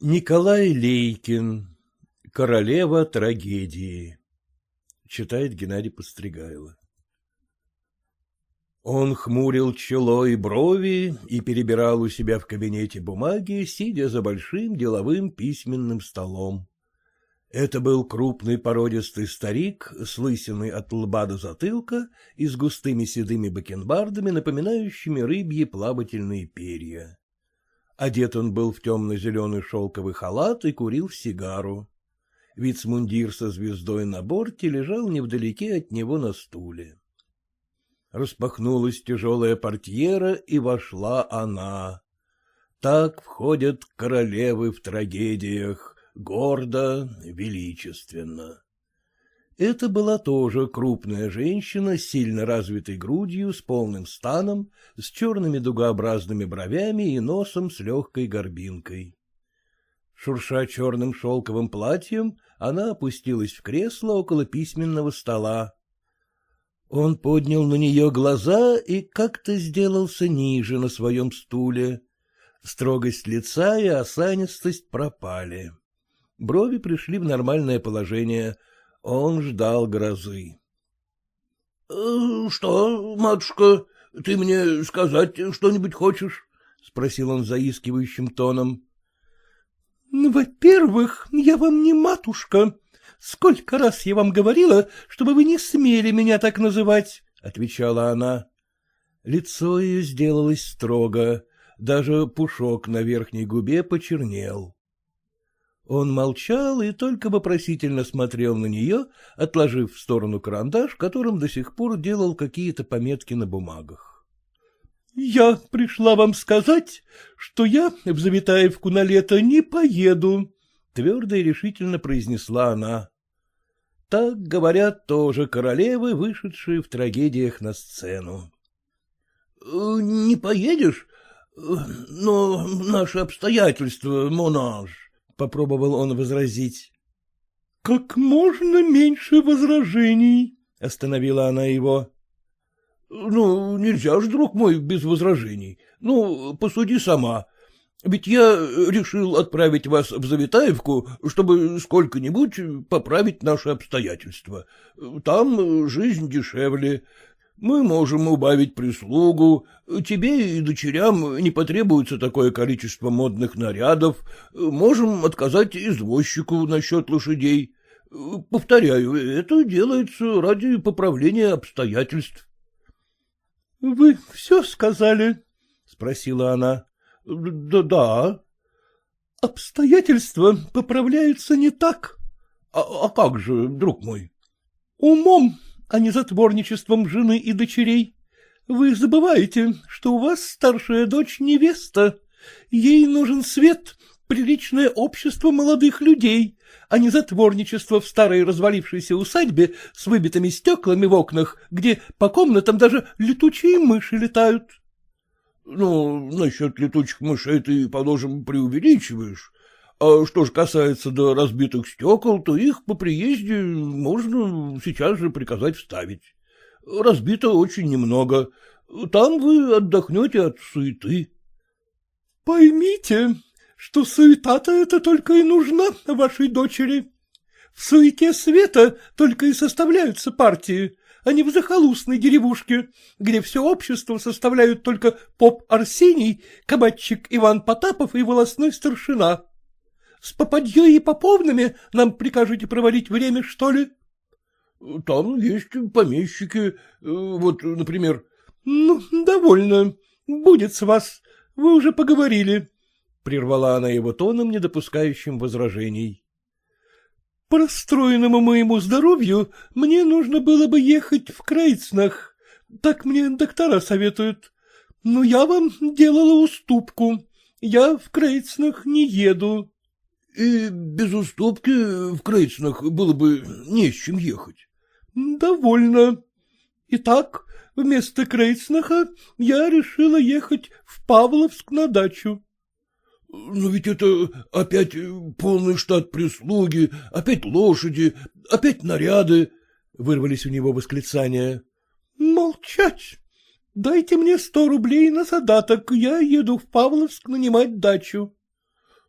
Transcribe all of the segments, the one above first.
Николай Лейкин. Королева трагедии. Читает Геннадий Постригайло. Он хмурил чело и брови и перебирал у себя в кабинете бумаги, сидя за большим деловым письменным столом. Это был крупный породистый старик с лысиной от лба до затылка и с густыми седыми бакенбардами, напоминающими рыбьи плавательные перья. Одет он был в темно-зеленый шелковый халат и курил сигару. Вицмундир со звездой на борте лежал невдалеке от него на стуле. Распахнулась тяжелая портьера, и вошла она. Так входят королевы в трагедиях, гордо, величественно. Это была тоже крупная женщина с сильно развитой грудью, с полным станом, с черными дугообразными бровями и носом с легкой горбинкой. Шурша черным шелковым платьем, она опустилась в кресло около письменного стола. Он поднял на нее глаза и как-то сделался ниже на своем стуле. Строгость лица и осанистость пропали. Брови пришли в нормальное положение. Он ждал грозы. «Э, — Что, матушка, ты мне сказать что-нибудь хочешь? — спросил он заискивающим тоном. — Ну, во-первых, я вам не матушка. Сколько раз я вам говорила, чтобы вы не смели меня так называть, — отвечала она. Лицо ее сделалось строго, даже пушок на верхней губе почернел. Он молчал и только вопросительно смотрел на нее, отложив в сторону карандаш, которым до сих пор делал какие-то пометки на бумагах. — Я пришла вам сказать, что я в Завитаевку на лето не поеду, — твердо и решительно произнесла она. Так говорят тоже королевы, вышедшие в трагедиях на сцену. — Не поедешь? Но наши обстоятельства, Монаж попробовал он возразить. — Как можно меньше возражений, — остановила она его. — Ну, нельзя же, друг мой, без возражений. Ну, посуди сама. Ведь я решил отправить вас в Завитаевку, чтобы сколько-нибудь поправить наши обстоятельства. Там жизнь дешевле, мы можем убавить прислугу, тебе и дочерям не потребуется такое количество модных нарядов, можем отказать извозчику насчет лошадей. Повторяю, это делается ради поправления обстоятельств. — Вы все сказали? — спросила она. — Да, да. — Обстоятельства поправляются не так. А, — А как же, друг мой? — Умом а не затворничеством жены и дочерей. Вы забываете, что у вас старшая дочь невеста. Ей нужен свет, приличное общество молодых людей, а не затворничество в старой развалившейся усадьбе с выбитыми стеклами в окнах, где по комнатам даже летучие мыши летают. — Ну, насчет летучих мышей ты, положим, преувеличиваешь. А что же касается до разбитых стекол, то их по приезде можно сейчас же приказать вставить. Разбито очень немного. Там вы отдохнете от суеты. — Поймите, что суета-то это только и нужна вашей дочери. В суете света только и составляются партии, а не в захолустной деревушке, где все общество составляют только поп Арсений, кабачик Иван Потапов и волосной старшина. С попадьей и поповнами нам прикажете проводить время, что ли? — Там есть помещики, э, вот, например. — Ну, довольно. Будет с вас. Вы уже поговорили. — прервала она его тоном, не допускающим возражений. — По расстроенному моему здоровью мне нужно было бы ехать в Крейцнах. Так мне доктора советуют. Но я вам делала уступку. Я в Крейцнах не еду. И без уступки в Крейцнах было бы не с чем ехать. — Довольно. Итак, вместо Крейцнаха я решила ехать в Павловск на дачу. — Но ведь это опять полный штат прислуги, опять лошади, опять наряды, — вырвались у него восклицания. — Молчать! Дайте мне сто рублей на задаток, я еду в Павловск нанимать дачу. —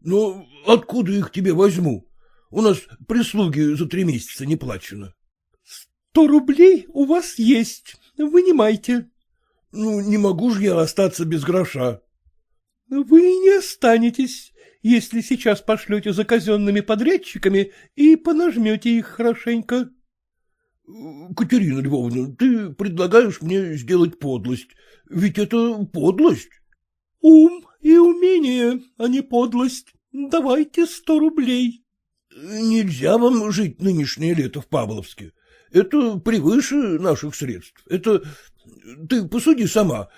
Ну, откуда их тебе возьму? У нас прислуги за три месяца не плачено. — Сто рублей у вас есть, вынимайте. — Ну, не могу же я остаться без гроша. — Вы не останетесь, если сейчас пошлете за казенными подрядчиками и понажмете их хорошенько. — Катерина Львовна, ты предлагаешь мне сделать подлость. Ведь это подлость. — Ум и умение, а не подлость. Давайте сто рублей. — Нельзя вам жить нынешнее лето в Павловске. Это превыше наших средств. Это... Ты посуди сама.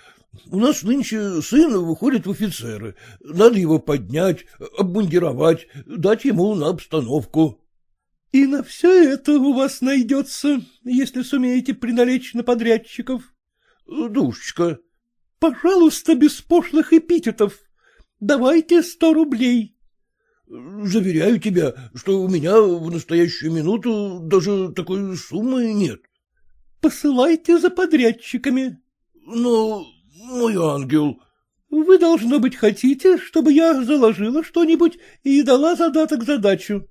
У нас нынче сын выходит в офицеры. Надо его поднять, обмундировать, дать ему на обстановку. — И на все это у вас найдется, если сумеете приналечь на подрядчиков. — Душечка. — Пожалуйста, без пошлых эпитетов. Давайте сто рублей. — Заверяю тебя, что у меня в настоящую минуту даже такой суммы нет. — Посылайте за подрядчиками. — Но, мой ангел... — Вы, должно быть, хотите, чтобы я заложила что-нибудь и дала задаток задачу.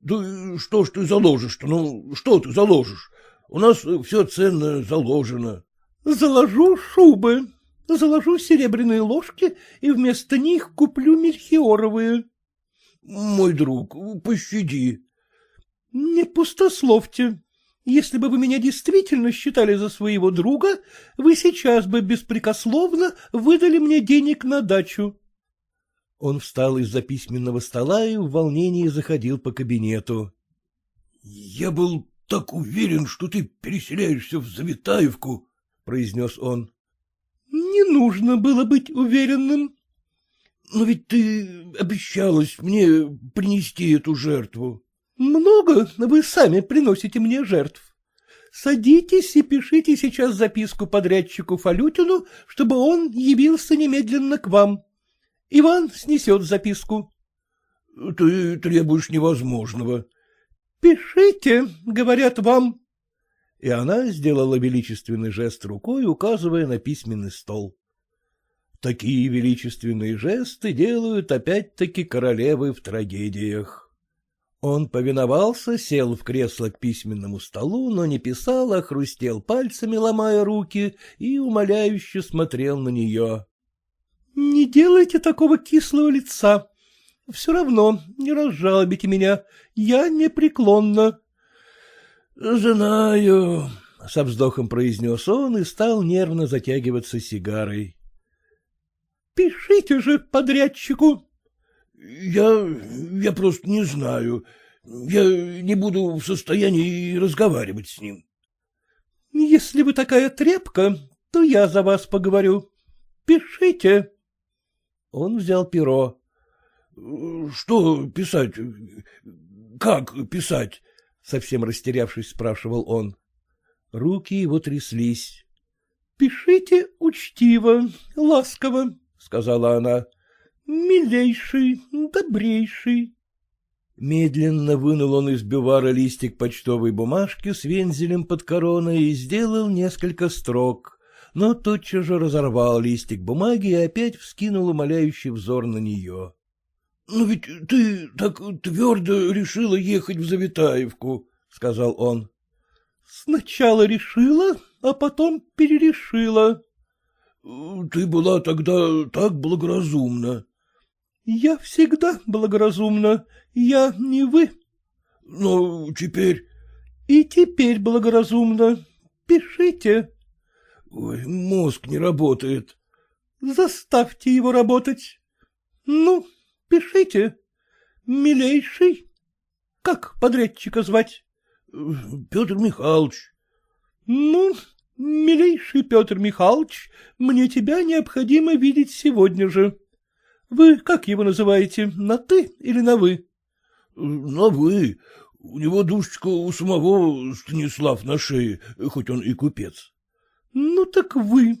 Да что ж ты заложишь-то? Ну, что ты заложишь? У нас все ценное заложено. Заложу шубы, заложу серебряные ложки и вместо них куплю мельхиоровые. Мой друг, пощади. Не пустословьте. Если бы вы меня действительно считали за своего друга, вы сейчас бы беспрекословно выдали мне денег на дачу. Он встал из-за письменного стола и в волнении заходил по кабинету. — Я был так уверен, что ты переселяешься в Завитаевку, — произнес он. — Не нужно было быть уверенным. — Но ведь ты обещалась мне принести эту жертву. — Много вы сами приносите мне жертв. Садитесь и пишите сейчас записку подрядчику Фалютину, чтобы он явился немедленно к вам. Иван снесет записку. — Ты требуешь невозможного. — Пишите, говорят вам. И она сделала величественный жест рукой, указывая на письменный стол. Такие величественные жесты делают опять-таки королевы в трагедиях. Он повиновался, сел в кресло к письменному столу, но не писал, а хрустел пальцами, ломая руки, и умоляюще смотрел на нее. — Не делайте такого кислого лица. Все равно не разжалобите меня. Я непреклонна. — Знаю, — со вздохом произнес он и стал нервно затягиваться сигарой. — Пишите же подрядчику. — Я... я просто не знаю. Я не буду в состоянии разговаривать с ним. — Если вы такая тряпка, то я за вас поговорю. Пишите. Он взял перо. — Что писать? Как писать? — совсем растерявшись, спрашивал он. Руки его тряслись. — Пишите учтиво, ласково, — сказала она. — Милейший, добрейший. Медленно вынул он из бювара листик почтовой бумажки с вензелем под короной и сделал несколько строк но тотчас же разорвал листик бумаги и опять вскинул умоляющий взор на нее. — Ну ведь ты так твердо решила ехать в Завитаевку, — сказал он. — Сначала решила, а потом перерешила. — Ты была тогда так благоразумна. — Я всегда благоразумна, я не вы. — Но теперь... — И теперь благоразумно. Пишите. Ой, мозг не работает. Заставьте его работать. Ну, пишите. Милейший. Как подрядчика звать? Петр Михайлович. Ну, милейший Петр Михайлович, мне тебя необходимо видеть сегодня же. Вы как его называете, на «ты» или на «вы»? На «вы». У него душечка у самого Станислав на шее, хоть он и купец. — Ну так вы.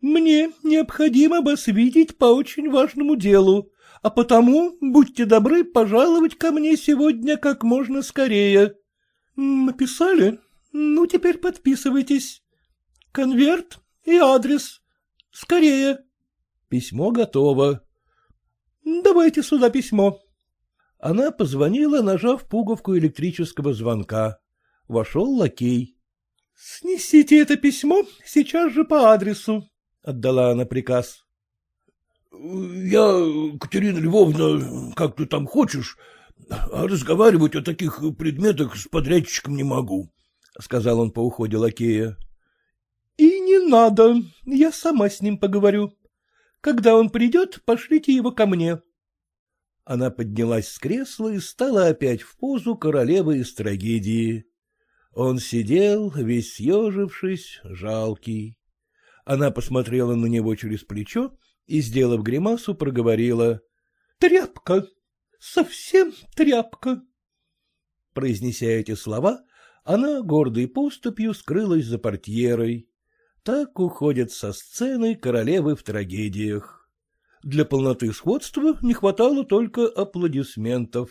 Мне необходимо вас видеть по очень важному делу, а потому будьте добры пожаловать ко мне сегодня как можно скорее. Написали? Ну, теперь подписывайтесь. Конверт и адрес. Скорее. Письмо готово. — Давайте сюда письмо. Она позвонила, нажав пуговку электрического звонка. Вошел лакей. — Снесите это письмо сейчас же по адресу, — отдала она приказ. — Я, Катерина Львовна, как ты там хочешь, а разговаривать о таких предметах с подрядчиком не могу, — сказал он по уходе лакея. — И не надо, я сама с ним поговорю. Когда он придет, пошлите его ко мне. Она поднялась с кресла и стала опять в позу королевы из трагедии. Он сидел, весь съежившись, жалкий. Она посмотрела на него через плечо и, сделав гримасу, проговорила. — Тряпка! Совсем тряпка! Произнеся эти слова, она гордой поступью скрылась за портьерой. Так уходят со сцены королевы в трагедиях. Для полноты сходства не хватало только аплодисментов.